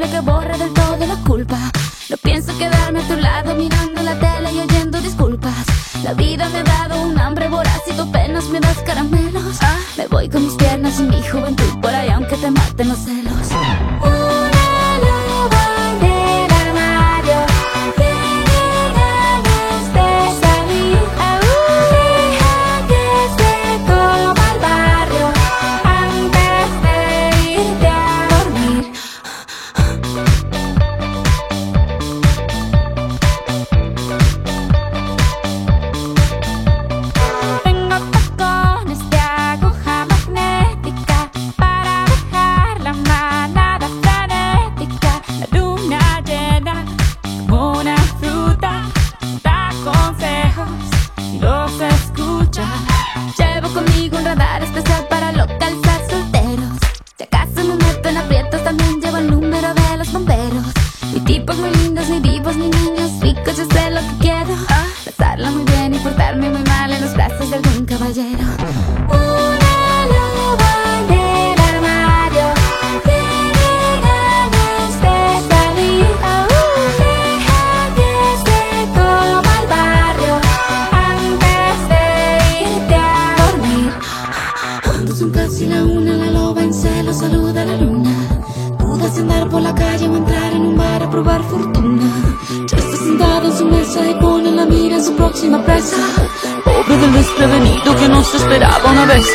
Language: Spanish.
imposible que borre del todo la culpa. No pienso quedarme a tu lado mirando la tela y oyendo disculpas. La vida me ha dado un hambre voraz y tú apenas me das caramelos. Ah. Me voy con mis piernas y mi juventud. tipos muy lindos, ni vivos ni niños ricos, yo sé lo que quiero. Ah. presa y pone la mira en su próxima presa. Pobre del desprevenido que no se esperaba una vez.